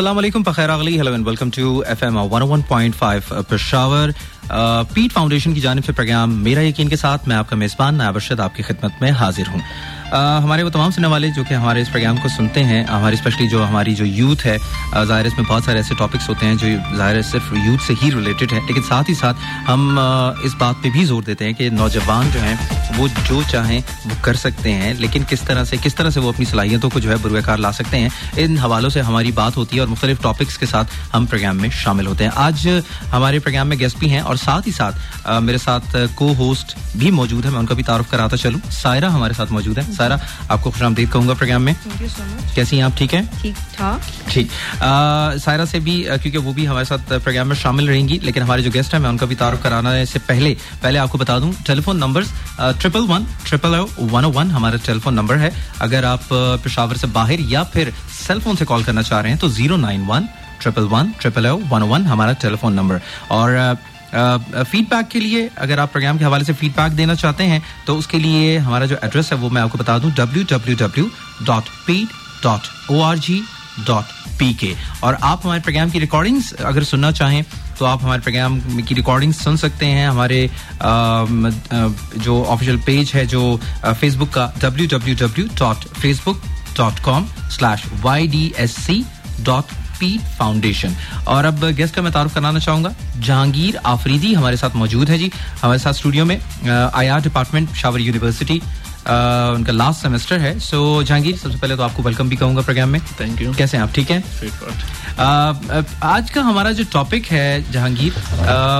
السلام علیکم فخیر اغلی hello and welcome to F M one one point five Peshawar Pet Foundation کی جانب سے پروگرام میرا یقین کے ساتھ میں آپ کا میزبان نائب ارشد آپ کی خدمت میں حاضر ہوں۔ ہمارے وہ تمام سننے والے جو کہ ہمارے اس پروگرام کو سنتے ہیں، ہماری اسپیشلی جو ہماری جو یوتھ ہے ظاہر اس میں بہت سارے ایسے ٹاپکس ہوتے ہیں جو ظاہر صرف یوتھ سے ہی ریلیٹڈ ہے لیکن ساتھ ہی ساتھ ہم اس بات پہ بھی زور دیتے ہیں کہ نوجوان جو ہیں، وہ جو چاہیں وہ کر سکتے ہیں، لیکن کس طرح سے، کس طرح سے وہ اپنی صلاحیتوں کو جو ہے بروئے کار لا سکتے ہیں، ان حوالوں سے ہماری بات ہوتی ہے اور مختلف ٹاپکس کے ساتھ ہم پروگرام میں شامل ہوتے ہیں۔ آج ہمارے پروگرام میں گیسٹ بھی ہیں اور ساتھ ہی ساتھ میرے ساتھ کو ہوسٹ بھی موجود ہے میں ان کا بھی تعارف کراتا چلوں۔ سائرہ ہمارے ساتھ موجود ہے سائرہ آپ کو خوش آمدید کہوں گا پروگرام میں۔ کیسی ہیں آپ؟ ٹھیک ہیں؟ ٹھیک سائرہ سے بھی کیونکہ وہ بھی ہمارے ساتھ پروگرام میں شامل رہیں گی لیکن ہمارے جو گیسٹ ہیں میں ان کا بھی تعارف کرانا ہے اس سے پہلے پہلے آپ کو بتا دوں telephone number triple one triple one O one ہمارا ٹیلیفون نمبر ہے۔ اگر آپ پشاور سے باہر یا پھر سیل فون سے کال کرنا چاہ رہے ہیں تو zero nine one triple one triple O one one ہمارا ٹیلیفون نمبر۔ اور فیڈ بیک کے لیے اگر آپ پروگرام کے حوالے سے فیڈ بیک دینا چاہتے ہیں، تو اس کے لیے ہمارا جو ایڈریس ہے، وہ میں آپ کو بتا دوں W W W dot P dot O R G dot P K اور آپ ہمارے پروگرام کی ریکارڈنگس اگر سننا چاہیں، تو آپ ہمارے پروگرام کی ریکارڈنگ سن سکتے ہیں۔ ہمارے جو آفیشیل پیج ہے، جو فیس بک کا W W W dot Facebook dot com slash Y D S C dot Pet Foundation اور اب گیسٹ کا میں تعارف کرانا چاہوں گا. جہانگیر آفریدی ہمارے ساتھ موجود ہے جی. ہمارے ساتھ اسٹوڈیو میں آئی آر ڈپارٹمنٹ شاور یونیورسٹی ان کا لاسٹ سیمسٹر ہے. سو جہانگیر سب سے پہلے تو آپ کو ویلکم بھی کہوں گا پروگرام میں. تھینک یو کیسے ہیں آپ؟ ٹھیک ہیں؟ آج کا ہمارا جو ٹاپک ہے جہانگیر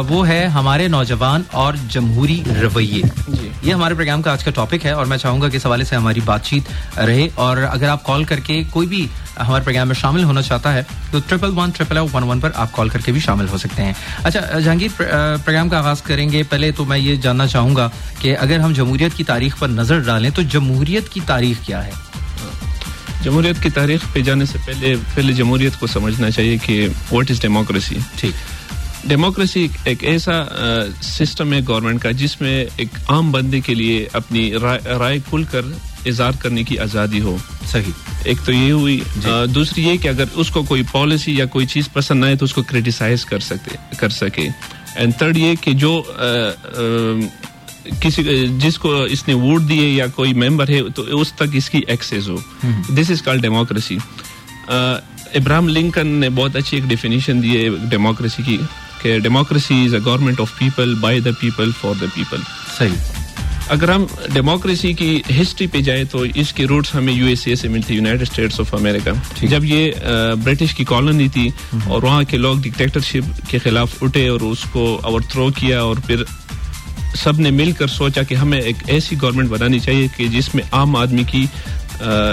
وہ ہے ہمارے نوجوان اور جمہوری رویے. جی. یہ ہمارے پروگرام کا آج کا ٹاپک ہے اور میں چاہوں گا کہ اس حوالے سے ہماری بات چیت رہے اور اگر آپ کال کر کے کوئی بھی ہمارے پروگرام میں شامل ہونا چاہتا ہے تو triple one triple one one پر آپ کال کر کے بھی شامل ہو سکتے ہیں۔ اچھا جہانگیر پروگرام کا آغاز کریں گے۔ پہلے تو میں یہ جاننا چاہوں گا کہ اگر ہم جمہوریت کی تاریخ پر نظر ڈالیں تو جمہوریت کی تاریخ کیا ہے؟ جمہوریت کی تاریخ پہ جانے سے پہلے پہلے جمہوریت کو سمجھنا چاہیے کہ واٹ از ڈیموکریسی ٹھیک۔ ڈیموکریسی ایک ایسا سسٹم ہے گورنمنٹ کا جس میں ایک عام بندے کے لیے اپنی رائے کھل کر اظہار کرنے کی آزادی ہو۔ صحیح۔ ایک تو یہ ہوئی۔ دوسری یہ کہ اگر اس کو کوئی پالیسی یا کوئی چیز پسند نہ آئے تو اس کو کریٹیسائز کر سکتے کر سکے۔ اینڈ تھرڈ یہ کہ جو کسی جس کو اس نے ووٹ دیے یا کوئی ممبر ہے تو اس تک اس کی access who. This is call democracy Abraham Lincoln نے بہت اچھی ایک ڈیفینیشن دی ہے ڈیموکریسی کی کہ democracy is a government of people by the people for the people صحیح۔ اگر ہم ڈیموکریسی کی ہسٹری پہ جائیں تو اس کی روٹس ہمیں یو ایس اے سے ملتی یونائٹیڈ اسٹیٹس آف امیریکا جب یہ برٹش کی کالونی تھی اور وہاں کے لوگ ڈکٹیکٹرشپ کے خلاف اٹھے اور اس کو اوور تھرو کیا اور پھر سب نے مل کر سوچا کہ ہمیں ایک ایسی گورنمنٹ بنانی چاہیے کہ جس میں عام آدمی کی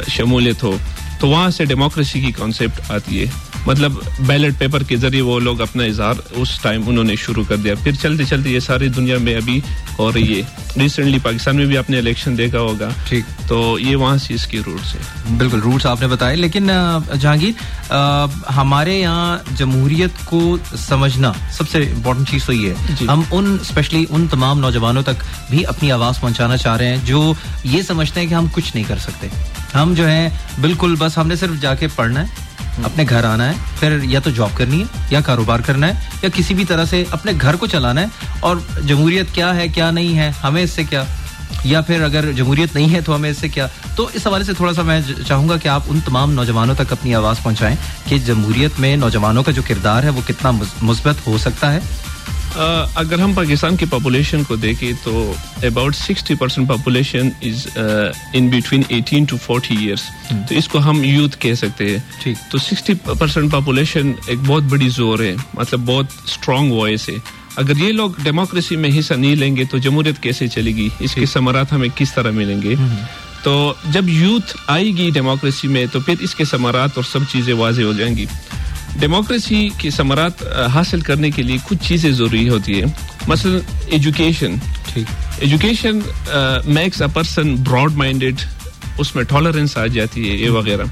شمولیت ہو۔ تو وہاں سے ڈیموکریسی کی کانسیپٹ آتی ہے۔ مطلب بیلٹ پیپر کے ذریعے وہ لوگ اپنا اظہار اس ٹائم انہوں نے شروع کر دیا۔ پھر چلتے چلتے یہ ساری دنیا میں ابھی ہو رہی ہے۔ ریسنٹلی پاکستان میں بھی آپ نے الیکشن دیکھا ہوگا۔ ٹھیک۔ تو یہ وہاں سے اس کی روٹس ہے۔ بالکل روٹس آپ نے بتائے۔ لیکن جہانگیر ہمارے یہاں جمہوریت کو سمجھنا سب سے امپورٹنٹ چیز تو یہ ہے۔ جی۔ ہم ان اسپیشلی ان تمام نوجوانوں تک بھی اپنی آواز پہنچانا چاہ رہے ہیں جو یہ سمجھتے ہیں کہ ہم کچھ نہیں کر سکتے۔ ہم جو ہیں، بالکل بس ہم نے صرف جا کے پڑھنا ہے، اپنے گھر آنا ہے، پھر یا تو جاب کرنی ہے، یا کاروبار کرنا ہے، یا کسی بھی طرح سے اپنے گھر کو چلانا ہے۔ اور جمہوریت کیا ہے، کیا نہیں ہے، ہمیں اس سے کیا؟ یا پھر اگر جمہوریت نہیں ہے تو ہمیں اس سے کیا؟ تو اس حوالے سے تھوڑا سا میں چاہوں گا کہ آپ ان تمام نوجوانوں تک اپنی آواز پہنچائیں کہ جمہوریت میں نوجوانوں کا جو کردار ہے، وہ کتنا مثبت ہو سکتا ہے۔ اگر ہم پاکستان کی پاپولیشن کو دیکھیں تو about sixty percent population is in between eighteen to forty years تو اس کو ہم یوتھ کہہ سکتے ہیں۔ تو سکسٹی پرسینٹ پاپولیشن ایک بہت بڑی زور ہے مطلب بہت اسٹرانگ وائس ہے۔ اگر یہ لوگ ڈیموکریسی میں حصہ نہیں لیں گے تو جمہوریت کیسے چلے گی؟ اس کے ثمرات ہمیں کس طرح ملیں گے؟ تو جب یوتھ آئے گی ڈیموکریسی میں تو پھر اس کے ثمرات اور سب چیزیں واضح ہو جائیں گی۔ ڈیموکریسی کی ثمرات حاصل کرنے کے لیے کچھ چیزیں ضروری ہوتی ہے مثلاً education education makes a person broad minded اس میں ٹالرنس آ جاتی ہے یہ وغیرہ۔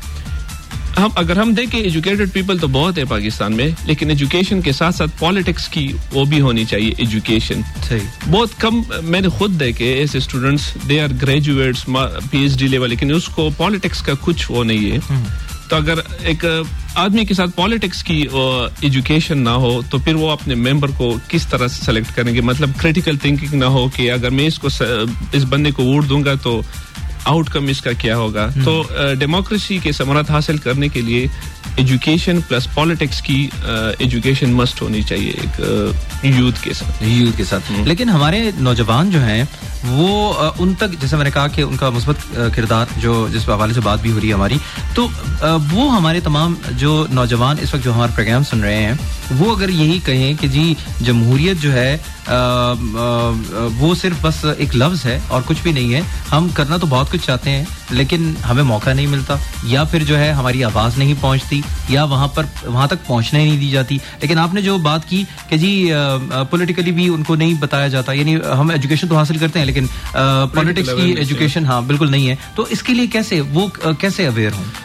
ہم اگر ہم دیکھیں ایجوکیٹڈ پیپل تو بہت ہے پاکستان میں لیکن ایجوکیشن کے ساتھ ساتھ پالیٹکس کی وہ بھی ہونی چاہیے ایجوکیشن بہت کم میں نے خود دیکھے ایسے students they are graduates P H D level لیکن اس کو پالیٹکس کا کچھ وہ نہیں ہے۔ تو اگر ایک آدمی کے ساتھ پالیٹکس کی ایجوکیشن نہ ہو، تو پھر وہ اپنے ممبر کو کس طرح سے سلیکٹ کریں گے؟ مطلب کریٹیکل تھنکنگ نہ ہو کہ اگر میں اس کو اس بندے کو ووٹ دوں گا تو آؤٹ کم اس کا کیا ہوگا؟ تو ڈیموکریسی کے ثمرات حاصل کرنے کے لیے ایجوکیشن پلس پالیٹکس کی ایجوکیشن مسٹ ہونی چاہیے ایک یوتھ کے ساتھ. یوتھ کے ساتھ. لیکن ہمارے نوجوان جو ہیں وہ ان تک جیسے میں نے کہا کہ ان کا مثبت کردار جو جس حوالے سے بات بھی ہو رہی ہے ہماری تو وہ ہمارے تمام جو نوجوان اس وقت جو ہمارے پروگرام سن رہے ہیں وہ اگر یہی کہیں کہ جی جمہوریت جو ہے وہ صرف بس ایک لفظ ہے اور کچھ بھی نہیں ہے ہم کرنا تو بہت کچھ چاہتے ہیں لیکن ہمیں موقع نہیں ملتا یا پھر جو ہے ہماری آواز نہیں پہنچتی یا وہاں پر وہاں تک پہنچنے ہی نہیں دی جاتی۔ لیکن آپ نے جو بات کی کہ جی پولیٹیکلی بھی ان کو نہیں بتایا جاتا یعنی ہم ایجوکیشن تو حاصل کرتے ہیں لیکن پالیٹکس کی ایجوکیشن ہاں بالکل نہیں ہے۔ تو اس کے لیے کیسے وہ کیسے اویئر ہوں؟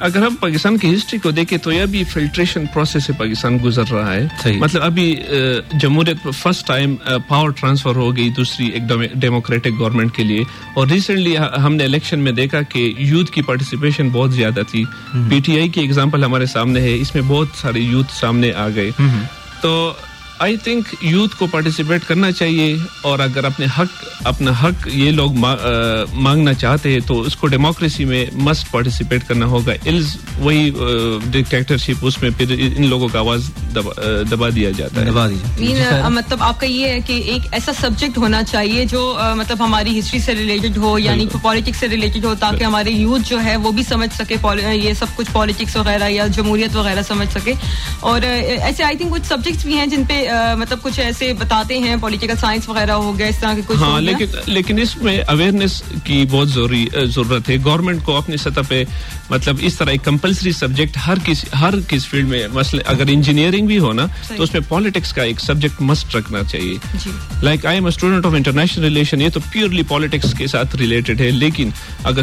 اگر ہم پاکستان کی ہسٹری کو دیکھیں تو یہ ابھی فلٹریشن پروسیس سے پاکستان گزر رہا ہے۔ مطلب ابھی جمہوریت فرسٹ ٹائم پاور ٹرانسفر ہو گئی دوسری ایک ڈیموکریٹک گورنمنٹ کے لیے۔ اور ریسنٹلی ہم نے الیکشن میں دیکھا کہ یوتھ کی پارٹیسپیشن بہت زیادہ تھی۔ پی ٹی آئی کی ایگزامپل ہمارے سامنے ہے اس میں بہت سارے یوتھ سامنے آ گئے۔ تو آئی تھنک یوتھ کو پارٹیسپیٹ کرنا چاہیے اور اگر اپنے حق اپنا حق یہ لوگ مانگنا چاہتے ہیں تو اس کو ڈیموکریسی میں مسٹ پارٹیسپیٹ کرنا ہوگا۔ وہی ڈکٹیکٹرشپ اس میں پھر ان لوگوں کا آواز دبا دیا جاتا ہے۔ مطلب آپ کا یہ ہے کہ ایک ایسا سبجیکٹ ہونا چاہیے جو مطلب ہماری ہسٹری سے ریلیٹڈ ہو یعنی پالیٹکس سے ریلیٹڈ ہو تاکہ ہمارے یوتھ جو ہے وہ بھی سمجھ سکے یہ سب کچھ پالیٹکس وغیرہ یا جمہوریت وغیرہ سمجھ سکے۔ اور ایسے آئی تھنک کچھ سبجیکٹس بھی ہیں جن پہ مطلب کچھ ایسے بتاتے ہیں پولیٹیکل سائنس وغیرہ ہو گیا اس طرح کے کچھ ہاں لیکن لیکن اس میں اویئرنیس کی بہت ضرورت ہے۔ گورنمنٹ کو اپنی سطح پہ مطلب اس طرح ایک کمپلسری سبجیکٹ ہر کس ہر کس فیلڈ میں مسئلے اگر انجینئرنگ بھی ہونا تو اس میں پالیٹکس کا ایک سبجیکٹ مسٹ رکھنا چاہیے۔ Like I am a student of international relation یہ تو پیورلی پالیٹکس کے ساتھ ریلیٹڈ ہے۔ لیکن اگر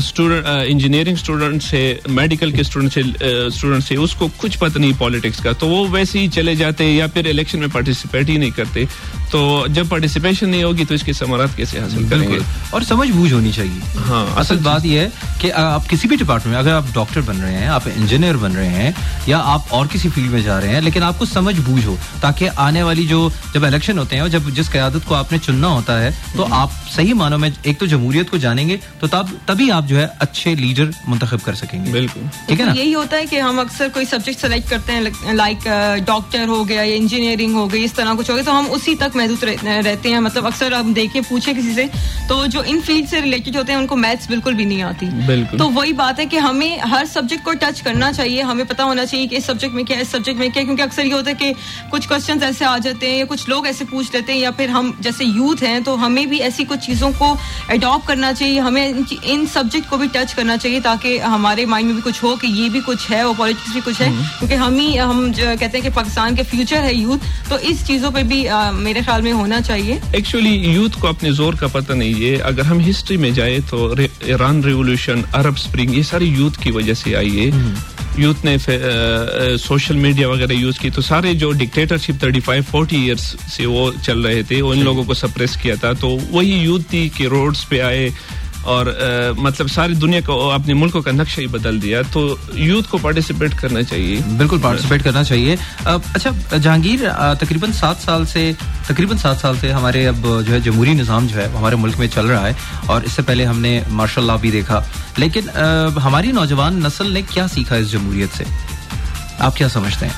انجینئرنگ اسٹوڈنٹ سے میڈیکل کے اسٹوڈنٹ سے اسٹوڈنٹ سے اس کو کچھ پتہ نہیں پالیٹکس کا تو وہ ویسے ہی چلے جاتے یا پھر الیکشن میں پارٹیسپیٹ ہی نہیں کرتے تو جب پارٹیسپیشن نہیں ہوگی تو اس کے ثمرات کیسے حاصل کریں گے؟ اور سمجھ بوجھ ہونی چاہیے۔ ہاں اصل بات یہ ہے کہ آپ کسی بھی ڈپارٹمنٹ میں اگر آپ ڈاکٹر بن رہے ہیں آپ انجینئر بن رہے ہیں یا آپ اور کسی فیلڈ میں جا رہے ہیں لیکن آپ کو سمجھ بوجھ ہو تاکہ آنے والی جو جب الیکشن ہوتے ہیں جب جس قیادت کو آپ نے چننا ہوتا ہے تو آپ صحیح معنوں میں ایک تو جمہوریت کو جانیں گے تو تب تبھی آپ جو ہے اچھے لیڈر منتخب کر سکیں گے۔ بالکل۔ ٹھیک ہے نا؟ یہی ہوتا ہے کہ ہم اکثر کوئی سبجیکٹ سلیکٹ کرتے ہیں لائک ڈاکٹر ہو گیا یا انجینئرنگ ہو گئی اس طرح کچھ ہو گیا تو ہم اسی تک محدود رہتے ہیں۔ مطلب اکثر ہم دیکھیں پوچھیں کسی سے۔ تو جو ان فیلڈ سے ریلیٹڈ ہوتے ہیں ان کو میتھس بالکل بھی نہیں آتی۔ تو وہی بات ہے کہ ہمیں ہر سبجیکٹ کو ٹچ کرنا چاہیے۔ ہمیں پتا ہونا چاہیے کہ اس سبجیکٹ میں کیا اس سبجیکٹ میں کیا۔ کیونکہ اکثر یہ ہوتا ہے کہ کچھ کوشچنس ایسے آ جاتے ہیں یا کچھ لوگ ایسے پوچھ لیتے ہیں یا پھر ہم جیسے یوتھ ہیں تو ہمیں بھی ایسی کچھ چیزوں کو اڈاپٹ کرنا چاہیے۔ ہمیں ان سبجیکٹ کو بھی ٹچ کرنا چاہیے تاکہ ہمارے مائنڈ میں بھی کچھ ہو کہ یہ بھی کچھ ہے اور پالیٹکس بھی کچھ ہے۔ کیونکہ ہم ہی ہم کہتے ہیں کہ پاکستان کے فیوچر ہے یوتھ تو اس چیزوں پہ بھی میرے خیال میں ہونا چاہیے۔ ایکچولی یوتھ کو اپنے زور کا پتہ نہیں ہے۔ اگر ہم ہسٹری میں جائے تو ایران ریولیوشن عرب اسپرنگ یہ ساری یوتھ کی وجہ سے آئی ہے۔ یوتھ نے سوشل میڈیا وغیرہ یوز کی تو سارے جو dictatorship thirty five forty years سے وہ چل رہے تھے ان لوگوں کو سپریس کیا تھا۔ تو وہی یوتھ تھی کہ روڈس پہ آئے۔ اور مطلب ساری دنیا کو اپنے ملکوں کا نقشہ ہی بدل دیا تو یوتھ کو پارٹیسپیٹ کرنا چاہیے۔ بالکل پارٹیسپیٹ کرنا چاہیے۔ اچھا جہانگیر تقریباً سات سال سے تقریباً سات سال سے ہمارے اب جو ہے جمہوری نظام جو ہے ہمارے ملک میں چل رہا ہے اور اس سے پہلے ہم نے ماشاء اللہ بھی دیکھا۔ لیکن ہماری نوجوان نسل نے کیا سیکھا اس جمہوریت سے؟ آپ کیا سمجھتے ہیں؟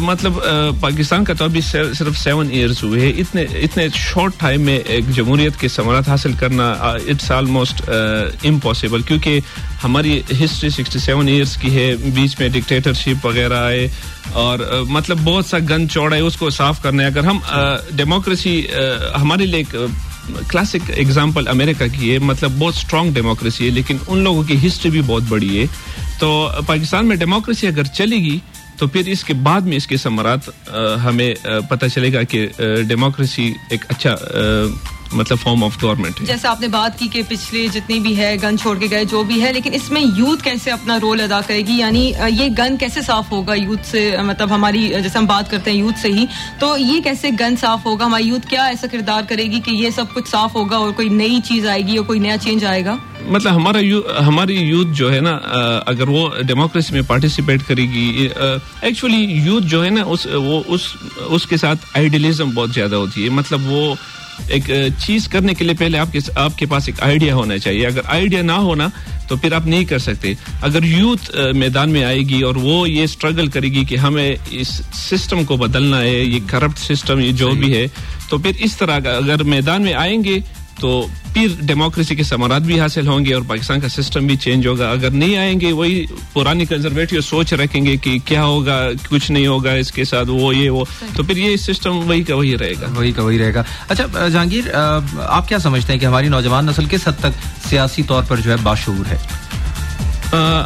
مطلب پاکستان کا تو ابھی صرف سیون ایئرس ہوئے ہیں۔ اتنے اتنے شارٹ ٹائم میں ایک جمہوریت کے ثمرات حاصل کرنا اٹس آلموسٹ امپاسبل کیونکہ ہماری ہسٹری سکسٹی سیون ایئرس کی ہے، بیچ میں ڈکٹیٹرشپ وغیرہ آئے، اور مطلب بہت سا گن چوڑا ہے، اس کو صاف کرنا ہے اگر ہم ڈیموکریسی ہمارے لیے ایک کلاسک اگزامپل امریکہ کی ہے مطلب بہت اسٹرانگ ڈیموکریسی ہے، لیکن ان لوگوں کی ہسٹری بھی بہت بڑی ہے۔ تو پاکستان میں ڈیموکریسی اگر چلے گی تو پھر اس کے بعد میں اس کے ثمرات ہمیں پتہ چلے گا کہ ڈیموکریسی ایک اچھا مطلب فارم آف گورنمنٹ جیسے آپ نے بات کی کہ پچھلے جتنے بھی ہے گن چھوڑ کے گئے جو بھی ہے لیکن اس میں یوتھ کیسے اپنا رول ادا کرے گی؟ یعنی یہ گن کیسے صاف ہوگا یوتھ سے؟ مطلب ہماری جیسے ہم بات کرتے ہیں یوتھ سے ہی تو یہ کیسے گن صاف ہوگا؟ ہماری یوتھ کیا ایسا کردار کرے گی کہ یہ سب کچھ صاف ہوگا اور کوئی نئی چیز آئے گی اور کوئی نیا چینج آئے گا؟ مطلب ہمارا ہماری یوتھ جو ہے نا اگر وہ ڈیموکریسی میں پارٹیسپیٹ کرے گی ایکچولی یوتھ جو ہے نا اس وہ اس کے ساتھ آئیڈیلزم بہت زیادہ ہوتی ہے۔ مطلب وہ ایک چیز کرنے کے لیے پہلے آپ کے آپ کے پاس ایک آئیڈیا ہونا چاہیے۔ اگر آئیڈیا نہ ہونا تو پھر آپ نہیں کر سکتے۔ اگر یوتھ میدان میں آئے گی اور وہ یہ اسٹرگل کرے گی کہ ہمیں اس سسٹم کو بدلنا ہے یہ کرپٹ سسٹم یہ جو بھی ہے تو پھر اس طرح اگر میدان میں آئیں گے تو پھر ڈیموکریسی کے ثمرات بھی حاصل ہوں گے اور پاکستان کا سسٹم بھی چینج ہوگا۔ اگر نہیں آئیں گے وہی پرانی کنزرویٹو سوچ رکھیں گے کہ کیا ہوگا کچھ نہیں ہوگا اس کے ساتھ وہ یہ وہ۔ تو پھر یہ سسٹم وہی کا وہی رہے گا۔ وہی کا وہی رہے گا۔ اچھا جہانگیر آپ کیا سمجھتے ہیں کہ ہماری نوجوان نسل کس حد تک سیاسی طور پر جو ہے باشعور ہے؟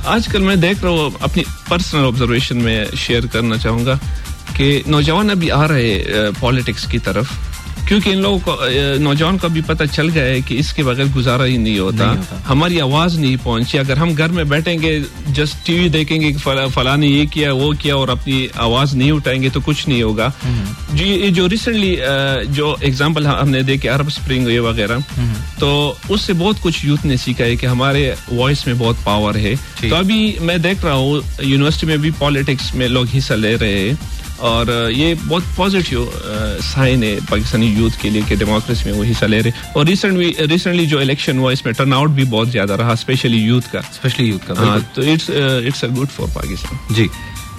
آج کل میں دیکھ رہا ہوں اپنی پرسنل آبزرویشن میں شیئر کرنا چاہوں گا کہ نوجوان ابھی آ رہے پالیٹکس کی طرف۔ کیونکہ ان لوگوں کو نوجوان کو بھی پتہ چل گیا ہے کہ اس کے بغیر گزارا ہی نہیں ہوتا۔ ہماری آواز نہیں پہنچی۔ اگر ہم گھر میں بیٹھیں گے جسٹ ٹی وی دیکھیں گے کہ فلاں نے یہ کیا وہ کیا اور اپنی آواز نہیں اٹھائیں گے تو کچھ نہیں ہوگا۔ جی جو ریسنٹلی جو اگزامپل ہم نے دیکھے عرب اسپرنگ یہ وغیرہ۔ تو اس سے بہت کچھ یوتھ نے سیکھا ہے کہ ہمارے وائس میں بہت پاور ہے۔ تو ابھی میں دیکھ رہا ہوں یونیورسٹی میں بھی پالیٹکس میں لوگ حصہ لے رہے ہیں۔ اور یہ بہت پازیٹیو سائن ہے پاکستانی یوتھ کے لیے کہ ڈیموکریسی میں وہ حصہ لے رہے اور ریسنٹلی جو الیکشن ہوا اس میں ٹرن آؤٹ بھی بہت زیادہ رہا اسپیشلی یوتھ کا۔ اسپیشلی یوتھ کا تو it's it's a good for Pakistan. جی۔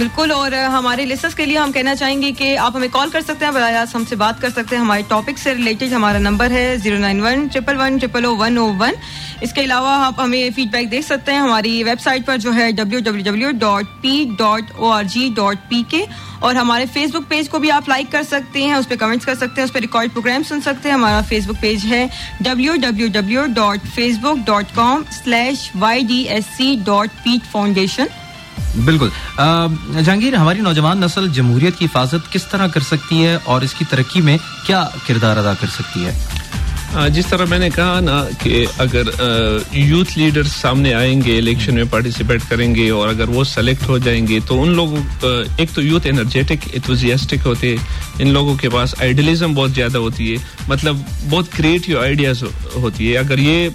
بالکل، اور ہمارے لسنس کے لیے ہم کہنا چاہیں گے کہ آپ ہمیں کال کر سکتے ہیں، براہ راست ہم سے بات کر سکتے ہیں۔ ہمارے ٹاپک سے ریلیٹڈ ہمارا نمبر ہے zero nine one triple one triple O one O one اس کے علاوہ آپ ہمیں فیڈ بیک دے سکتے ہیں۔ ہماری ویب سائٹ پر جو ہے W W W dot P dot O R G dot P K اور ہمارے فیس بک پیج کو بھی آپ لائک کر سکتے ہیں، اس پہ کمنٹس کر سکتے ہیں، اس پہ ریکارڈ پروگرام سن سکتے ہیں۔ ہمارا فیس بک پیج ہے W W W dot Facebook dot com slash Y D S C dot Pet Foundation بالکل۔ جہانگیر، ہماری نوجوان نسل جمہوریت کی حفاظت کس طرح کر سکتی ہے اور اس کی ترقی میں کیا کردار ادا کر سکتی ہے؟ جس طرح میں نے کہا نا کہ اگر یوتھ لیڈر سامنے آئیں گے، الیکشن میں پارٹیسپیٹ کریں گے اور اگر وہ سلیکٹ ہو جائیں گے تو ان لوگوں ایک تو یوتھ انرجیٹک ایتوزیاسٹک ہوتے، ان لوگوں کے پاس آئیڈیلزم بہت زیادہ ہوتی ہے۔ مطلب بہت کریٹو آئیڈیاز ہوتی ہے۔ اگر یہ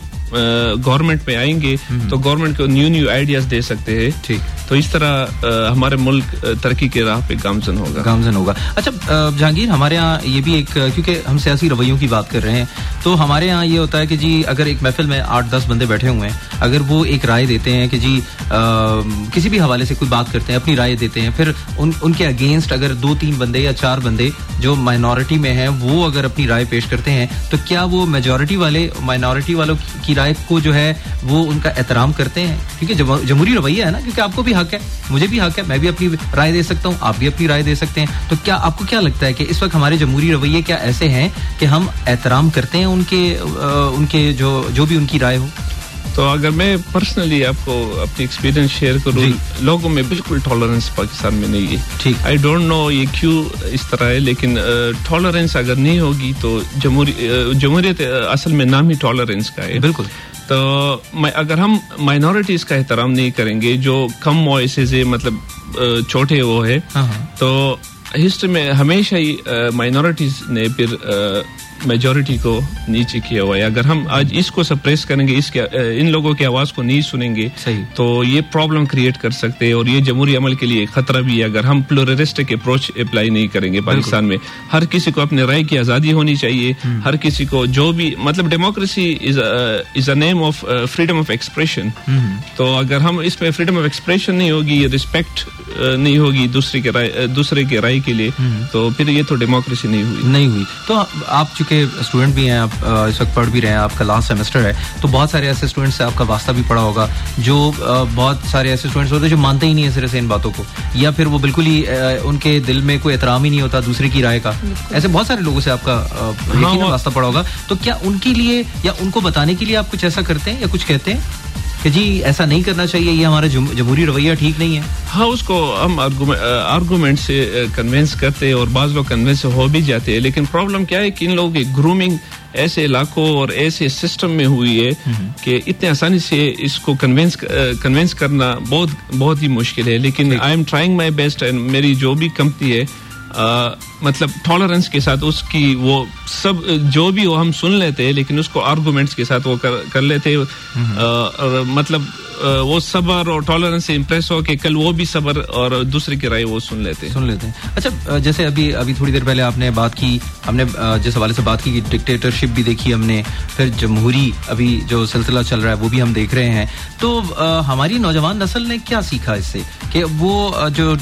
گورنمنٹ میں آئیں گے تو گورنمنٹ کو نیو نیو آئیڈیاز دے سکتے ہیں۔ ٹھیک۔ تو اس طرح ہمارے ملک ترقی کے راہ پہ گامزن ہوگا۔ گامزن ہوگا۔ اچھا جہانگیر ہمارے یہاں یہ بھی ایک کیونکہ ہم سیاسی رویوں کی بات کر رہے ہیں تو ہمارے یہاں یہ ہوتا ہے کہ جی اگر ایک محفل میں آٹھ دس بندے بیٹھے ہوئے ہیں اگر وہ ایک رائے دیتے ہیں کہ جی کسی بھی حوالے سے کوئی بات کرتے ہیں اپنی رائے دیتے ہیں پھر ان ان کے اگینسٹ اگر دو تین بندے یا چار بندے جو مائنورٹی میں ہیں وہ اگر اپنی رائے پیش کرتے ہیں تو کیا وہ میجورٹی والے مائنورٹی والوں کی رائے کو جو ہے وہ ان کا احترام کرتے ہیں، کیونکہ جمہوری رویہ ہے نا، کیونکہ آپ کو بھی حق ہے، مجھے بھی حق ہے، میں بھی اپنی رائے دے سکتا ہوں، آپ بھی اپنی رائے دے سکتے ہیں۔ تو کیا آپ کو کیا لگتا ہے کہ اس وقت ہمارے جمہوری رویے کیا ایسے ہیں کہ ہم احترام کرتے ہیں ان کے ان کے جو جو بھی ان کی رائے ہو؟ تو اگر میں پرسنلی آپ کو اپنی ایکسپیرینس شیئر کروں جی. لوگوں میں بالکل ٹالرنس پاکستان میں نہیں ہے ٹھیک آئی ڈونٹ نو یہ کیوں اس طرح ہے لیکن ٹالرنس اگر نہیں ہوگی تو جمہوریت اصل میں نام ہی ٹالرنس کا ہے بالکل تو اگر ہم مائنورٹیز کا احترام نہیں کریں گے جو کم وائسز ہے مطلب چھوٹے وہ ہے ہاں، ہاں۔ تو ہسٹری میں ہمیشہ ہی مائنورٹیز نے پھر میجورٹی کو نیچے کیا ہوا ہے۔ اگر ہم آج اس کو سپریس کریں گے اس کے ان لوگوں کی آواز کو نہیں سنیں گے تو یہ پرابلم کریٹ کر سکتے اور یہ جمہوری عمل کے لیے خطرہ بھی ہے۔ اگر ہم پلورسٹک اپروچ اپلائی نہیں کریں گے پاکستان میں ہر کسی کو اپنے رائے کی آزادی ہونی چاہیے۔ ہر کسی کو جو بھی مطلب democracy is a name of freedom of expression تو اگر ہم اس میں فریڈم آف ایکسپریشن نہیں ہوگی رسپیکٹ نہیں ہوگی دوسرے کے رائے دوسرے کے رائے کے لیے تو پھر یہ تو ڈیموکریسی نہیں ہوئی۔ نہیں ہوئی۔ تو آپ چونکہ اسٹوڈنٹ بھی ہیں آپ اس وقت پڑھ بھی رہے ہیں آپ کا لاسٹ سیمسٹر ہے تو بہت سارے ایسے اسٹوڈنٹ سے آپ کا واسطہ بھی پڑا ہوگا جو بہت سارے ایسے اسٹوڈنٹس ہوتے ہیں جو مانتے ہی نہیں ہیں سرے سے ان باتوں کو یا پھر وہ بالکل ہی ان کے دل میں کوئی احترام ہی نہیں ہوتا دوسرے کی رائے کا ایسے بہت سارے لوگوں سے آپ کا واسطہ پڑا ہوگا تو کیا ان کے لیے یا ان کو بتانے کے لیے آپ کچھ ایسا کرتے ہیں یا کچھ کہتے ہیں؟ کہ جی ایسا نہیں کرنا چاہیے یہ ہمارا جمہوری رویہ ٹھیک نہیں ہے۔ ہاں اس کو ہم آرگومنٹ سے کنوینس کرتے اور بعض لوگ کنوینس ہو بھی جاتے ہیں لیکن پرابلم کیا ہے کہ ان لوگوں کی گرومنگ ایسے علاقوں اور ایسے سسٹم میں ہوئی ہے کہ اتنے آسانی سے اس کو کنوینس کنوینس کرنا بہت بہت ہی مشکل ہے لیکن I am trying my best and میری جو بھی کمپنی ہے مطلب ٹالرنس کے ساتھ اس کی وہ سب جو بھی وہ ہم سن لیتے لیکن اس کو آرگومنٹس کے ساتھ وہ کر لیتے مطلب وہ صبر اور ٹالرنس سے امپریس ہو کہ کل وہ بھی صبر اور دوسرے کی رائے وہ سن لیتے سن لیتے اچھا جیسے ابھی ابھی تھوڑی دیر پہلے آپ نے بات کی ہم نے جس حوالے سے بات کی ڈکٹیٹرشپ بھی دیکھی ہم نے پھر جمہوری ابھی جو سلسلہ چل رہا ہے وہ بھی ہم دیکھ رہے ہیں۔ تو ہماری نوجوان نسل نے کیا سیکھا اس سے کہ وہ جو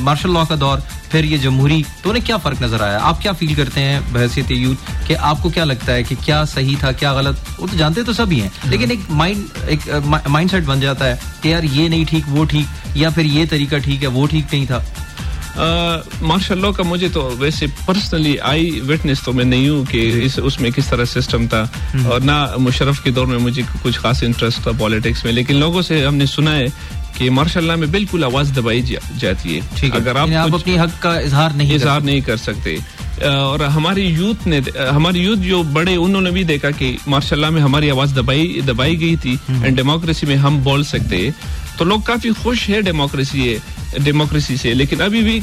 مارشل لا کا دور پھر یہ جمہوری تو انہیں کیا فرق نظر آیا؟ آپ کیا فیل کرتے ہیں؟ بحثیت یوتھ کہ آپ کو کیا لگتا ہے کہ کیا صحیح تھا کیا غلط؟ وہ تو جانتے تو سب ہی ہیں لیکن ایک مائنڈ ایک مائنڈ سیٹ بن جاتا ہے کہ یار یہ نہیں ٹھیک وہ ٹھیک یا پھر یہ طریقہ ٹھیک ہے وہ ٹھیک نہیں تھا۔ ماشاء اللہ کا مجھے تو ویسے پرسنلی آئی وٹنس تو میں نہیں ہوں کہ جی۔ اس اس میں کس طرح سسٹم تھا۔ اور نہ مشرف کے دور میں مجھے کچھ خاص انٹرسٹ تھا پالیٹکس میں لیکن لوگوں سے ہم نے سنا ہے کہ ماشاء اللہ میں بالکل آواز دبائی جاتی ہے۔ اگر آپ یعنی اپنی حق کا اظہار نہیں اظہار نہیں کر سکتے۔ اور ہماری یوتھ نے ہماری یوتھ جو بڑے انہوں نے بھی دیکھا کہ ماشاء اللہ میں ہماری آواز دبائی دبائی گئی تھی۔ اینڈ ڈیموکریسی میں ہم بول سکتے۔ تو لوگ کافی خوش ہے ڈیموکریسی ڈیموکریسی سے۔ لیکن ابھی بھی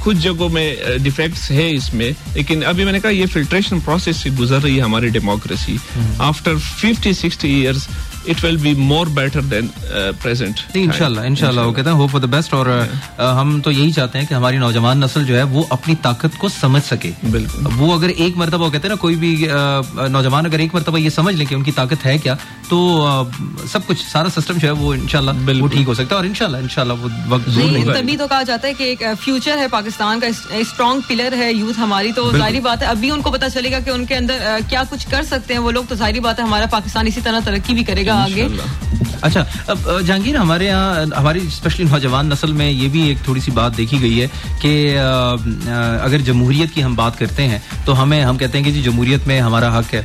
کچھ جگہوں میں ڈیفیکٹس ہے اس میں۔ لیکن ابھی میں نے کہا یہ فلٹریشن پروسیس سے گزر رہی ہے ہماری democracy after fifty sixty years it will be more better than present ان شاء اللہ ان شاء اللہ وہ کہتے ہیں ہوپ فار دا بیسٹ اور ہم تو یہی چاہتے ہیں کہ ہماری نوجوان نسل جو ہے وہ اپنی طاقت کو سمجھ سکے۔ بالکل۔ وہ اگر ایک مرتبہ وہ کہتے ہیں نا کوئی بھی نوجوان اگر ایک مرتبہ یہ سمجھ لیں کہ ان کی طاقت ہے کیا تو سب کچھ سارا سسٹم جو ہے وہ ان شاء اللہ وہ ٹھیک ہو سکتا ہے اور ان شاء اللہ ان شاء اللہ وہ وقت تبھی تو کہا جاتا ہے کہ ایک فیوچر ہے پاکستان کا اسٹرانگ پلر ہے یوتھ ہماری تو ظاہری بات ہے ابھی ان کو پتا چلے گا کہ ان کے اندر کیا کچھ کر سکتے ہیں وہ لوگ تو ظاہری بات ہے ہمارا پاکستان اسی طرح ترقی بھی کرے گا۔ آگے۔ اچھا اب جہانگیر، ہمارے یہاں، ہماری اسپیشلی نوجوان نسل میں یہ بھی ایک تھوڑی سی بات دیکھی گئی ہے کہ اگر جمہوریت کی ہم بات کرتے ہیں تو ہمیں، ہم کہتے ہیں کہ جی جمہوریت میں ہمارا حق ہے۔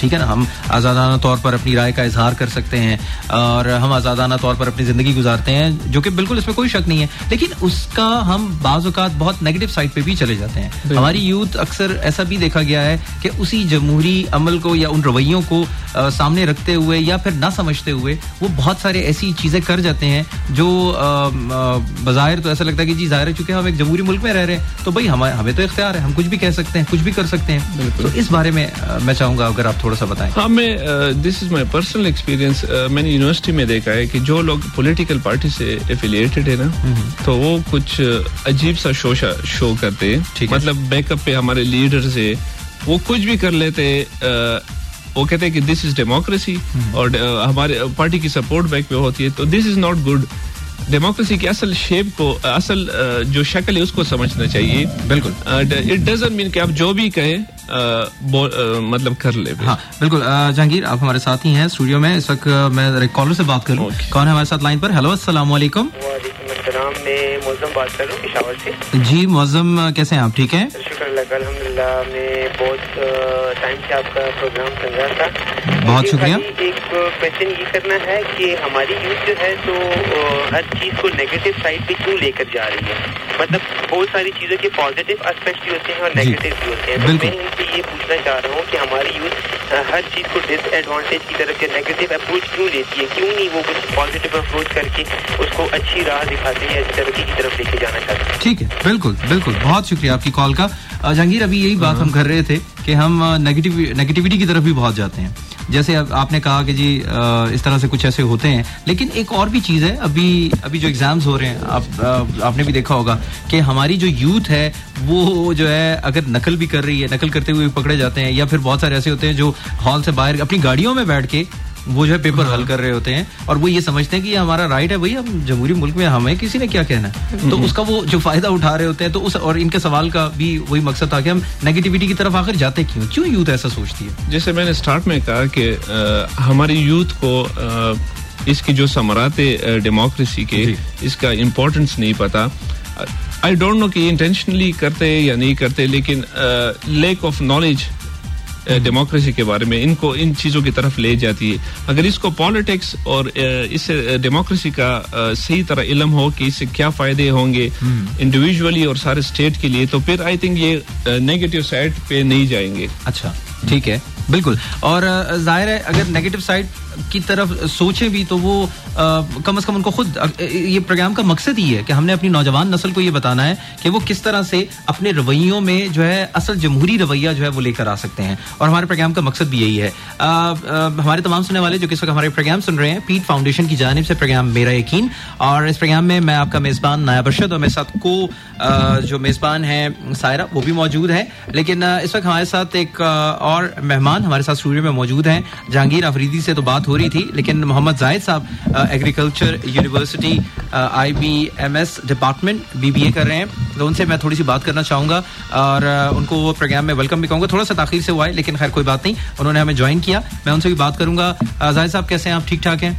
ٹھیک ہے نا؟ ہم آزادانہ طور پر اپنی رائے کا اظہار کر سکتے ہیں اور ہم آزادانہ طور پر اپنی زندگی گزارتے ہیں جو کہ بالکل اس میں کوئی شک نہیں ہے۔ لیکن اس کا ہم بعض اوقات بہت نیگیٹو سائڈ پہ بھی چلے جاتے ہیں۔ ہماری یوتھ اکثر ایسا بھی دیکھا گیا ہے کہ اسی جمہوری عمل کو یا ان رویوں کو سامنے رکھتے ہوئے یا پھر نہ سمجھتے ہوئے وہ بہت سارے ایسی چیزیں کر جاتے ہیں جو بظاہر تو ایسا لگتا ہے کہ جی ظاہر چونکہ ہم ایک جمہوری ملک میں رہ رہے ہیں تو بھائی ہمیں تو اختیار ہے ہم کچھ بھی کہہ سکتے ہیں کچھ بھی کر سکتے ہیں۔ تو اس بارے میں میں چاہوں گا اگر آپ تھوڑا سا بتائیں۔ ہاں میں دس از مائی پرسنل ایکسپیرینس میں نے یونیورسٹی میں دیکھا ہے کہ جو لوگ پولیٹیکل پارٹی سے افیلیٹڈ ہے نا تو وہ کچھ عجیب سا شو شو کرتے مطلب بیک اپ پہ ہمارے لیڈرز ہے وہ کچھ بھی کر لیتے وہ کہتے ہیں کہ دس از ڈیموکریسی اور ہمارے پارٹی کی سپورٹ بیک پہ ہوتی ہے۔ تو this is not good democracy کی اصل شیپ کو اصل جو شکل ہے اس کو سمجھنا چاہیے۔ بالکل۔ اٹ ڈزنٹ مین کہ آپ جو بھی کہیں مطلب کر لے ہاں بالکل۔ جہانگیر آپ ہمارے ساتھ ہی ہیں اسٹوڈیو میں اس وقت میں کالر سے بات کروں۔ کون ہے ہمارے ساتھ لائن پر؟ ہیلو السلام علیکم۔ میں موزم بات کر رہا ہوں پشاور سے۔ جی موزم کیسے ہیں آپ؟ ٹھیک ہیں؟ شکر اللہ کا الحمد للہ میں بہت ٹائم سے آپ کا پروگرام چل رہا تھا۔ بہت شکریہ۔ ایک کوشچن یہ کرنا ہے کہ ہماری یوتھ جو ہے تو ہر چیز کو نیگیٹو سائڈ پہ کیوں لے کر جا رہی ہے؟ مطلب بہت ساری چیزوں کے پازیٹیو اسپیکٹ بھی ہوتے ہیں اور نیگیٹو بھی ہوتے ہیں۔ میں ان سے یہ پوچھنا چاہ رہا ہوں کہ ہماری یوتھ ہر چیز کو ڈس ایڈوانٹیج کی طرف یا نیگیٹو اپروچ کیوں لیتی ہے؟ کیوں نہیں وہ کچھ پازیٹیو اپروچ کر کے اس کو اچھی راہ دکھاتے جی، ترقی کی طرف لے کے جانا چاہتے ہیں۔ ٹھیک ہے، بالکل بالکل، بہت شکریہ آپ کی کال کا۔ جہانگیر، ابھی یہی بات ہم کر رہے تھے کہ ہم نیگیٹیوٹی کی طرف بھی بہت جاتے ہیں۔ جیسے آپ نے کہا کہ جی اس طرح سے کچھ ایسے ہوتے ہیں۔ لیکن ایک اور بھی چیز ہے، ابھی ابھی جو ایگزامز ہو رہے ہیں، آپ نے بھی دیکھا ہوگا کہ ہماری جو یوتھ ہے، وہ جو ہے، اگر نقل بھی کر رہی ہے، نقل کرتے ہوئے پکڑے جاتے ہیں، یا پھر بہت سارے ایسے ہوتے ہیں جو ہال سے باہر اپنی گاڑیوں میں بیٹھ کے وہ جو ہے پیپر حل کر رہے ہوتے ہیں اور وہ یہ سمجھتے ہیں کہ یہ ہمارا رائٹ ہے بھائی ہم جمہوری ملک میں ہمیں کسی نے کیا کہنا ہے؟ تو اس کا وہ جو فائدہ اٹھا رہے ہوتے ہیں تو اس اور ان کے سوال کا بھی وہی مقصد تھا کہ ہم نیگیٹیوٹی کی طرف آخر جاتے کیوں؟ کیوں یوتھ ایسا سوچتی ہے؟ جیسے میں نے اسٹارٹ میں کہا کہ ہماری یوتھ کو اس کی جو ثمرات ڈیموکریسی کے جی۔ اس کا امپورٹینس نہیں پتا۔ آئی ڈونٹ نو کہ انٹینشنلی کرتے یا نہیں کرتے لیکن لیک آف نالج ڈیموکریسی کے بارے میں ان کو ان چیزوں کی طرف لے جاتی ہے۔ اگر اس کو پالیٹکس اور اس سے ڈیموکریسی کا صحیح طرح علم ہو کہ اس سے کیا فائدے ہوں گے انڈیویجلی اور سارے اسٹیٹ کے لیے تو پھر آئی تھنک یہ نیگیٹو سائڈ پہ نہیں جائیں گے۔ اچھا ٹھیک ہے۔ بالکل۔ اور ظاہر ہے اگر نیگیٹو سائڈ کی طرف سوچیں بھی تو وہ کم از کم ان کو خود یہ پروگرام کا مقصد ہی ہے کہ ہم نے اپنی نوجوان نسل کو یہ بتانا ہے کہ وہ کس طرح سے اپنے رویوں میں جو ہے اصل جمہوری رویہ جو ہے وہ لے کر آ سکتے ہیں۔ اور ہمارے پروگرام کا مقصد بھی یہی ہے۔ ہمارے تمام سننے والے جو کس وقت ہمارے پروگرام سن رہے ہیں، پیٹ فاؤنڈیشن کی جانب سے پروگرام میرا یقین۔ اور اس پروگرام میں میں آپ کا میزبان نیا برشد اور میرے ساتھ کو جو میزبان ہے سائرہ، وہ بھی موجود ہے لیکن اس وقت ہمارے ساتھ ایک اور مہمان ہمارے ساتھ اسٹوڈیو میں موجود ہیں۔ جہانگیر آفریدی سے تو بات ہو رہی تھی لیکن محمد زاہد صاحب agriculture university I B M S department B B A کر رہے ہیں۔ تو ان سے میں تھوڑی سی بات کرنا چاہوں گا اور ان کو وہ پروگرام میں ویلکم بھی کہوں گا۔ تھوڑا سا تاخیر سے ہوا ہے لیکن خیر کوئی بات نہیں۔ انہوں نے ہمیں جوائن کیا۔ میں ان سے بھی بات کروں گا۔ زاہد صاحب کیسے ہیں؟ آپ ٹھیک ٹھاک ہیں؟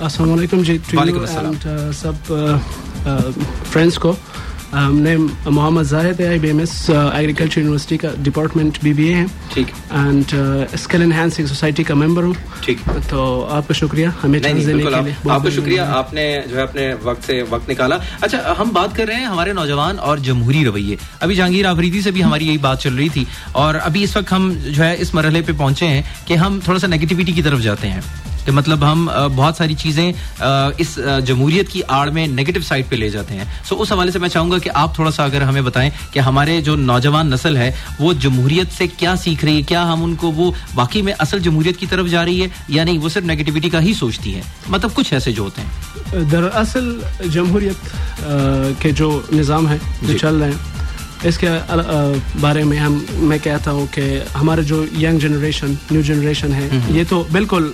السلام علیکم جی وعلیکم السلام۔ سب فرینڈس کو۔ ہم نے Muhammad Zahid I B M S agriculture university کا ڈپارٹمنٹ بی بی اے ہے اینڈ اسکل انہینسنگ سوسائٹی کا ممبر ہوں۔ ٹھیک۔ تو آپ کا شکریہ۔ ہمیں آپ کا شکریہ۔ آپ نے جو ہے اپنے وقت سے وقت نکالا۔ اچھا ہم بات کر رہے ہیں ہمارے نوجوان اور جمہوری رویے۔ ابھی جہانگیر آفریدی سے بھی ہماری یہی بات چل رہی تھی۔ اور ابھی اس وقت ہم جو ہے اس مرحلے پہ پہنچے ہیں کہ ہم تھوڑا سا نیگیٹیوٹی کی طرف جاتے ہیں۔ کہ مطلب ہم بہت ساری چیزیں اس جمہوریت کی آڑ میں نیگیٹو سائڈ پہ لے جاتے ہیں۔ سو اس حوالے سے میں چاہوں گا کہ آپ تھوڑا سا اگر ہمیں بتائیں کہ ہمارے جو نوجوان نسل ہے وہ جمہوریت سے کیا سیکھ رہی ہے؟ کیا ہم ان کو وہ باقی میں اصل جمہوریت کی طرف جا رہی ہے یا نہیں؟ وہ صرف نیگیٹیوٹی کا ہی سوچتی ہے مطلب کچھ ایسے جو ہوتے ہیں۔ دراصل جمہوریت کے جو نظام ہے جو جی۔ چل رہے ہیں اس کے بارے میں ہم میں کہتا ہوں کہ ہمارے جو ینگ جنریشن نیو جنریشن ہے یہ تو بالکل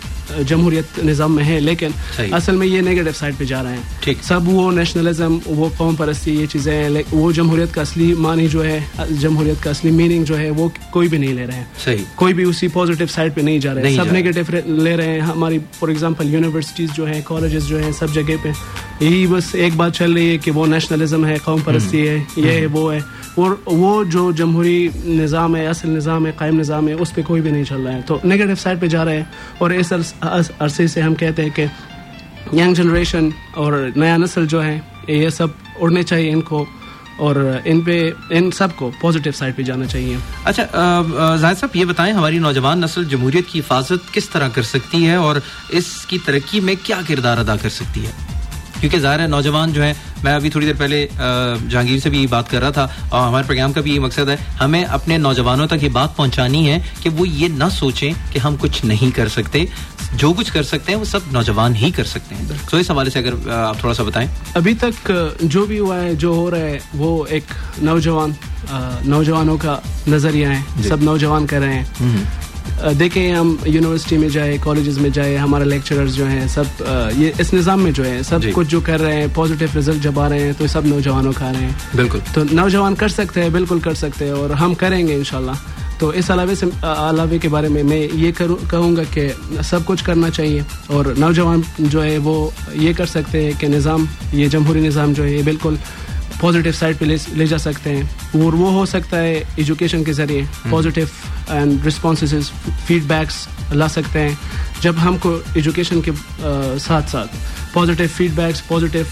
جمہوریت نظام میں ہے لیکن اصل میں یہ نیگیٹو سائڈ پہ جا رہے ہیں۔ سب وہ نیشنلزم وہ قوم پرستی یہ چیزیں ہیں وہ جمہوریت کا اصلی معنی جو ہے جمہوریت کا اصلی میننگ جو ہے وہ کوئی بھی نہیں لے رہے ہیں۔ کوئی بھی اسی پازیٹیو سائڈ پہ نہیں جا رہے۔ سب نیگیٹو لے رہے ہیں۔ ہماری فار ایگزامپل یونیورسٹیز جو ہیں کالجز جو ہیں سب جگہ پہ یہی بس ایک بات چل رہی ہے کہ وہ نیشنلزم ہے قوم پرستی ہے یہ وہ ہے۔ اور وہ جو جمہوری نظام ہے اصل نظام ہے قائم نظام ہے اس پہ کوئی بھی نہیں چل رہا ہے۔ تو نگیٹو سائڈ پہ جا رہے ہیں اور اس عرصے سے ہم کہتے ہیں کہ ینگ جنریشن اور نیا نسل جو ہے یہ سب اڑنے چاہیے ان کو اور ان پہ ان سب کو پازیٹیو سائڈ پہ جانا چاہیے۔ اچھا زاہد صاحب یہ بتائیں ہماری نوجوان نسل جمہوریت کی حفاظت کس طرح کر سکتی ہے اور اس کی ترقی میں کیا کردار ادا کر سکتی ہے؟ کیونکہ ظاہر ہے نوجوان جو ہے میں ابھی تھوڑی دیر پہلے جہانگیر سے بھی بات کر رہا تھا اور ہمارے پروگرام کا بھی یہ مقصد ہے ہمیں اپنے نوجوانوں تک یہ بات پہنچانی ہے کہ وہ یہ نہ سوچیں کہ ہم کچھ نہیں کر سکتے جو کچھ کر سکتے ہیں وہ سب نوجوان ہی کر سکتے ہیں۔ تو اس حوالے سے اگر آپ تھوڑا سا بتائیں۔ ابھی تک جو بھی ہوا ہے جو ہو رہا ہے وہ ایک نوجوان نوجوانوں کا نظریہ ہے جی۔ سب نوجوان کر رہے ہیں۔ دیکھیں ہم یونیورسٹی میں جائے کالجز میں جائے ہمارے لیکچررز جو ہیں سب یہ اس نظام میں جو ہے سب جی۔ کچھ جو کر رہے ہیں پازیٹیو رزلٹ جب آ رہے ہیں تو سب نوجوانوں کا رہے ہیں۔ بالکل۔ تو نوجوان کر سکتے ہیں بالکل کر سکتے ہیں اور ہم کریں گے انشاءاللہ۔ تو اس علاوے سے علاوے کے بارے میں میں یہ کہوں گا کہ سب کچھ کرنا چاہیے اور نوجوان جو ہے وہ یہ کر سکتے ہیں کہ نظام یہ جمہوری نظام جو ہے یہ بالکل پازیٹیو سائڈ پہ لے جا سکتے ہیں۔ اور وہ ہو سکتا ہے ایجوکیشن کے ذریعے۔ Positive and responses feedbacks لا سکتے ہیں۔ جب ہم کو ایجوکیشن کے ساتھ ساتھ positive feedbacks positive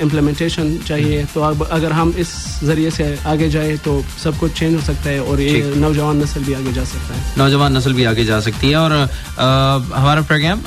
implementation چاہیے تو اگر ہم اس ذریعے سے آگے جائیں تو سب کچھ چینج ہو سکتا ہے اور یہ نوجوان نسل بھی آگے جا سکتا ہے۔ نوجوان نسل بھی آگے جا سکتی ہے اور ہمارا پروگرام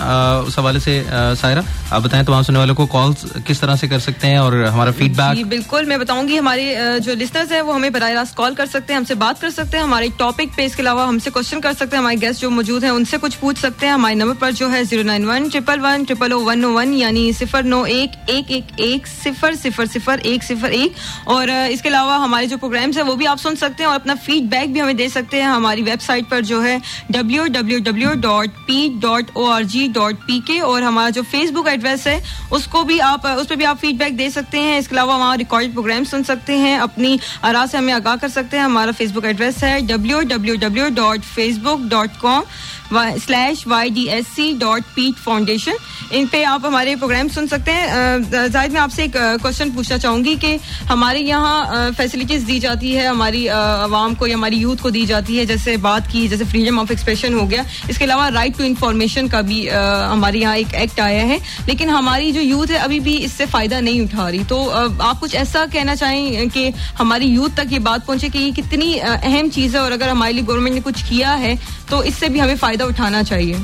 اس حوالے سے سائرہ آپ بتائیں تمام سننے والوں کو کال کس طرح سے کر سکتے ہیں اور ہمارا فیڈ بیک جی، بالکل میں بتاؤں گی ہمارے جو لسنرز ہیں وہ ہمیں براہ راست کال کر سکتے ہیں ہم سے بات کر سکتے ہیں ہمارے ٹاپک پہ اس کے علاوہ ہم سے کوشچن کر سکتے ہیں ہمارے گیسٹ جو موجود ہیں ان سے کچھ پوچھ سکتے ہیں ہمارے نمبر پر جو ہے zero nine one, triple one, triple O, one one یعنی صفر نو ایک ایک ایک ایک، صفر صفر صفر، ایک صفر، ایک۔ اور اس کے علاوہ ہمارے جو پروگرامس ہیں وہ بھی آپ سن سکتے ہیں اور اپنا فیڈ بیک بھی ہمیں دے سکتے ہیں۔ ہماری ویب سائٹ پر جو ہے W W W dot P dot O R G dot P K اور ہمارا جو فیس بک ایڈریس ہے، اس کو بھی آپ، اس پہ بھی آپ فیڈ بیک دے سکتے ہیں۔ اس کے علاوہ وہاں ریکارڈ پروگرام سن سکتے ہیں۔ اپنی آرا سے ہمیں آگاہ کر سکتے ہیں۔ ہمارا فیس بک ایڈریس ہے W W W dot Facebook dot com slash Y D S C dot Pet Foundation ان پہ آپ ہمارے پروگرام سن سکتے ہیں. زائد میں آپ سے ایک کوشچن پوچھنا چاہوں گی کہ ہمارے یہاں فیسلٹیز دی جاتی ہے، ہماری عوام کو یا ہماری یوتھ کو دی جاتی ہے، جیسے بات کی، جیسے فریڈم آف ایکسپریشن ہو گیا. اس کے علاوہ رائٹ ٹو انفارمیشن کا بھی ہمارے یہاں ایک ایکٹ آیا ہے. لیکن ہماری جو یوتھ ہے، ابھی بھی اس سے فائدہ نہیں اٹھا رہی. تو آپ کچھ ایسا کہنا چاہیں کہ ہماری یوتھ تک یہ بات پہنچے کہ یہ کتنی اہم چیز ہے اور اگر ہمارے لیے گورنمنٹ نے کچھ کیا ہے، تو اس سے بھی ہمیں فائدہ اٹھانا چاہیے۔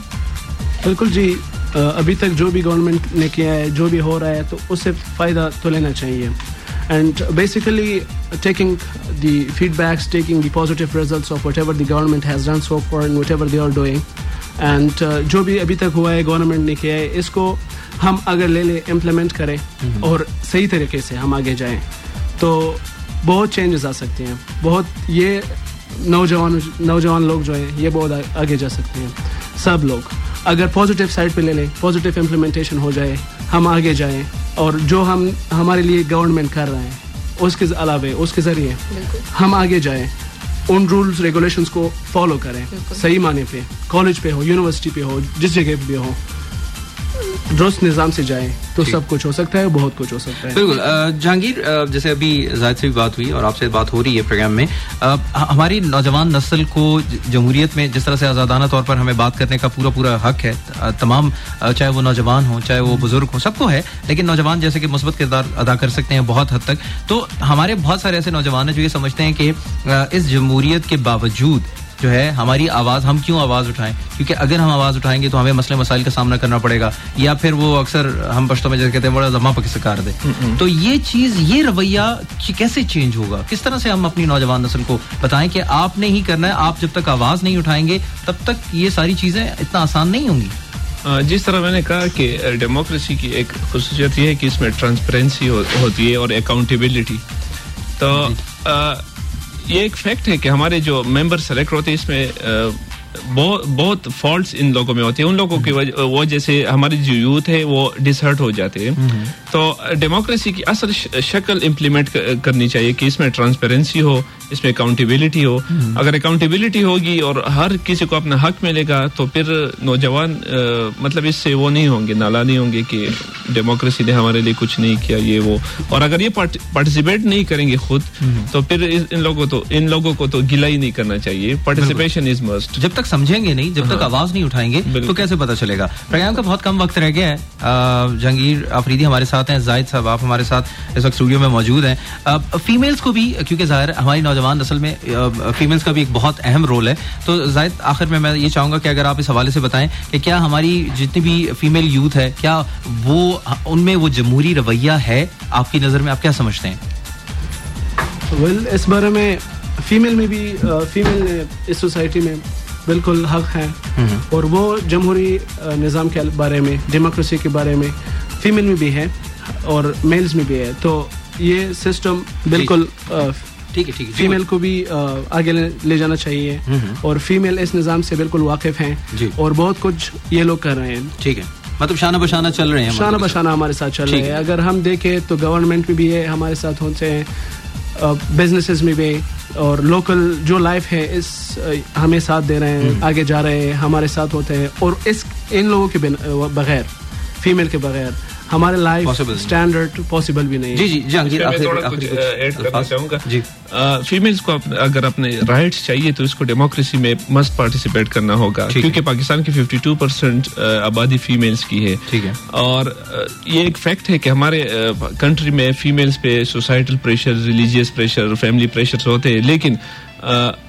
بالکل جی ابھی تک جو بھی گورنمنٹ نے کیا ہے جو بھی ہو رہا ہے تو اس سے فائدہ تو لینا چاہیے۔ And basically taking the feedbacks taking the positive results of whatever the government has done so far whatever they are doing and جو بھی ابھی تک ہوا ہے گورنمنٹ نے کیا ہے اس کو ہم اگر لے لیں امپلیمنٹ کریں اور صحیح طریقے سے ہم آگے جائیں۔ تو بہت چینجز آ سکتے ہیں۔ بہت یہ نوجوان نوجوان لوگ جو ہیں یہ بہت آگے جا سکتے ہیں۔ سب لوگ۔ اگر پازیٹیو سائڈ پہ لے لیں پازیٹیو امپلیمنٹیشن ہو جائے ہم آگے جائیں اور جو ہم ہمارے لیے گورنمنٹ کر رہے ہیں اس کے علاوہ اس کے ذریعے ہم آگے جائیں ان رولس ریگولیشنس کو فالو کریں۔ صحیح معنی پہ کالج پہ ہو یونیورسٹی پہ ہو جس جگہ پہ بھی ہو۔ درست نظام سے جائیں تو۔ سب کچھ ہو سکتا ہے بہت کچھ ہو سکتا ہے بالکل جہانگیر جیسے ابھی سے بھی بات ہوئی اور آپ سے بات ہو رہی ہے پروگرام میں ہماری نوجوان نسل کو جمہوریت میں جس طرح سے آزادانہ طور پر ہمیں بات کرنے کا پورا پورا حق ہے تمام چاہے وہ نوجوان ہوں چاہے وہ بزرگ ہوں سب کو ہے لیکن نوجوان جیسے کہ مثبت کردار ادا کر سکتے ہیں بہت حد تک تو ہمارے بہت سارے ایسے نوجوان ہیں جو یہ سمجھتے ہیں کہ اس جمہوریت کے باوجود جو ہے ہماری آواز ہم کیوں آواز اٹھائیں؟ کیونکہ اگر ہم آواز اٹھائیں گے تو ہمیں مسئلے مسائل کا سامنا کرنا پڑے گا یا پھر وہ اکثر ہم پشتوں میں جیسے کہتے ہیں بڑا زما پکار دے. تو یہ چیز یہ رویہ کیسے چینج ہوگا؟ کس طرح سے ہم اپنی نوجوان نسل کو بتائیں کہ آپ نے ہی کرنا ہے آپ جب تک آواز نہیں اٹھائیں گے تب تک یہ ساری چیزیں اتنا آسان نہیں ہوں گی؟ جس طرح میں نے کہا کہ ڈیموکریسی کی ایک خصوصیت یہ ہے کہ اس میں ٹرانسپیرنسی ہوتی ہے اور اکاؤنٹیبلٹی تو یہ ایک فیکٹ ہے کہ ہمارے جو ممبر سلیکٹ ہوتے ہیں اس میں بہت فالٹس ان لوگوں میں ہوتے ہیں۔ ان لوگوں کی وجہ سے ہماری جو یوتھ ہے وہ ڈسہرٹ ہو جاتے ہیں۔ تو ڈیموکریسی کی اصل شکل امپلیمنٹ کرنی چاہیے کہ اس میں ٹرانسپیرنسی ہو اس میں اکاؤنٹیبلٹی ہو۔ اگر اکاؤنٹیبلٹی ہوگی اور ہر کسی کو اپنا حق ملے گا تو پھر نوجوان مطلب اس سے وہ نہیں ہوں گے نالا نہیں ہوں گے کہ ڈیموکریسی نے ہمارے لیے کچھ نہیں کیا یہ وہ۔ اور اگر یہ پارٹیسپیٹ نہیں کریں گے خود تو پھر ان لوگوں تو ان لوگوں کو تو گلا ہی نہیں کرنا چاہیے۔ پارٹیسپیشن از مسٹ جب تک سمجھیں گے نہیں جب تک ہاں۔ آواز نہیں اٹھائیں گے تو کیسے پتا چلے گا؟ پروگرام کا بہت کم وقت رہ گیا ہے۔ جہانگیر آفریدی ہمارے ساتھ ہیں زائد صاحب آپ ہمارے ساتھ اس وقت اسٹوڈیو میں موجود ہیں۔ فیمیلس کو بھی کیونکہ ظاہر ہماری نوجوان نسل میں فیمیلس کا بھی ایک بہت اہم رول ہے۔ تو زائد آخر میں میں یہ چاہوں گا کہ اگر آپ اس حوالے سے بتائیں کہ کیا ہماری جتنی بھی فیمیل یوتھ ہے کیا وہ ان میں وہ جمہوری رویہ ہے؟ آپ کی نظر میں آپ کیا سمجھتے ہیں؟ اس بارے میں فیمیل میں بھی فیمیل نے اس سوسائٹی میں بالکل حق ہے۔ اور وہ جمہوری نظام کے بارے میں ڈیموکریسی کے بارے میں فیمیل میں بھی ہے اور میلز میں بھی ہے۔ تو یہ سسٹم بالکل فیمیل کو بھی آگے لے جانا چاہیے۔ اور فیمیل اس نظام سے بالکل واقف ہیں۔ جی۔ اور بہت کچھ یہ لوگ کر رہے ہیں۔ ٹھیک ہے۔ مطلب شانہ بشانہ چل رہے ہیں۔ شانہ بشانہ ہمارے ساتھ چل رہے ہیں۔ اگر ہم دیکھیں تو گورنمنٹ میں بھی ہے ہمارے ساتھ ہوتے ہیں۔ بزنسز میں بھی اور لوکل جو لائف ہے اس ہمیں ساتھ دے رہے ہیں آگے جا رہے ہیں ہمارے ساتھ ہوتے ہیں اور اس ان لوگوں کے بغیر فیمیل کے بغیر۔ ہمارے لائف اسٹینڈرڈ پاسبل بھی نہیں جی جی چاہوں گا۔ جی۔ فیمیلس کو اگر اپنے رائٹس چاہیے تو اس کو ڈیموکریسی میں مسٹ پارٹیسپیٹ کرنا ہوگا۔ کیونکہ پاکستان کی ففٹی ٹو پرسینٹ آبادی فیمیلس کی ہے۔ ٹھیک ہے۔ اور یہ ایک فیکٹ ہے کہ ہمارے کنٹری میں فیمیلس پہ societal pressure religious pressure family pressure ہوتے ہیں۔ لیکن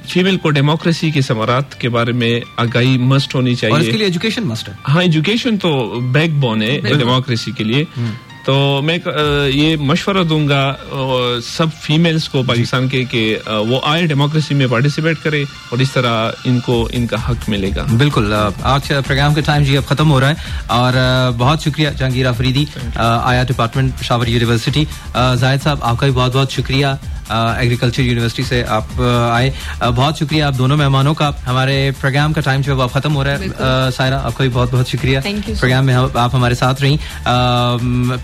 فیمل کو ڈیموکریسی کے ثمرات کے بارے میں آگاہی مسٹ ہونی چاہیے. ایجوکیشن مسٹ ہاں ایجوکیشن تو بیک بون ہے ڈیموکریسی کے لیے. تو میں یہ مشورہ دوں گا سب فیمیلز کو پاکستان کے کہ وہ آئے ڈیموکریسی میں پارٹیسپیٹ کرے اور اس طرح ان کو ان کا حق ملے گا. بالکل آج پروگرام کا ٹائم جی اب ختم ہو رہا ہے اور بہت شکریہ جہانگیر آفریدی آیا ڈپارٹمنٹ پشاور یونیورسٹی زاہد صاحب آپ کا بھی بہت بہت شکریہ. ایگریکلچر یونیورسٹی سے آپ آئے۔ بہت شکریہ آپ دونوں مہمانوں کا۔ ہمارے پروگرام کا ٹائم جو ہے وہ ختم ہو رہا ہے۔ سائرہ آپ کا بھی بہت بہت شکریہ۔ پروگرام میں آپ ہمارے ساتھ رہیں۔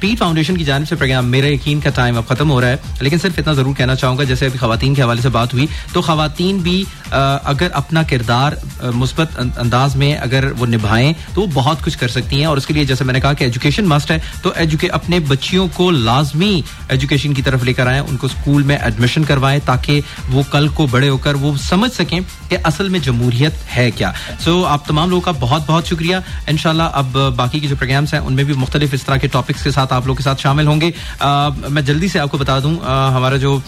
پیٹ فاؤنڈیشن کی جانب سے پروگرام میرا یقین کا ٹائم اب ختم ہو رہا ہے۔ لیکن صرف اتنا ضرور کہنا چاہوں گا جیسے ابھی خواتین کے حوالے سے بات ہوئی تو خواتین بھی اگر اپنا کردار مثبت انداز میں اگر وہ نبھائیں تو وہ بہت کچھ کر سکتی ہیں۔ اور اس کے لیے جیسے میں نے کہا کہ ایجوکیشن مسٹ ہے تو اپنے بچیوں کو لازمی ایجوکیشن کی طرف لے کر آئیں۔ ان کو اسکول میں ایڈمیشن کروائیں تاکہ وہ کل کو بڑے ہو کر وہ سمجھ سکیں کہ اصل میں جمہوریت ہے کیا۔ سو so, آپ تمام لوگوں کا بہت بہت شکریہ۔ انشاءاللہ اب باقی کے جو پروگرامس ہیں ان میں بھی مختلف اس طرح کے ٹاپکس کے ساتھ آپ لوگ کے ساتھ شامل ہوں گے۔ میں جلدی سے آپ کو بتا دوں ہمارا جو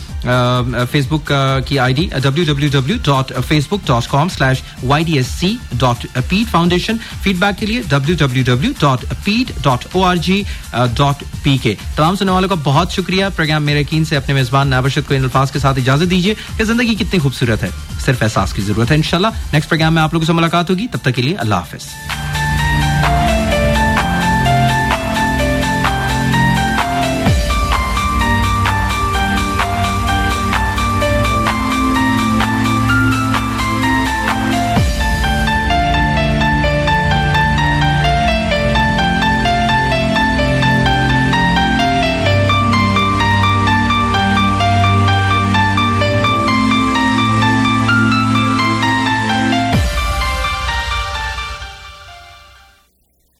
فیس بک کی I D W W W dot Facebook dot com slash Y D S C dot Pet Foundation feedback کے لیے W W W dot Pet dot O R G dot P K تمام سننے والوں کا بہت شکریہ۔ Programme میرے یقین سے اپنے میزبان نابرشد کو ان الفاظ کے ساتھ اجازت دیجیے کہ زندگی کتنی خوبصورت ہے۔ صرف احساس کی ضرورت ہے انشاءاللہ۔ نیکسٹ پروگرام میں آپ لوگوں سے ملاقات ہوگی۔ تب تک کے لیے اللہ حافظ۔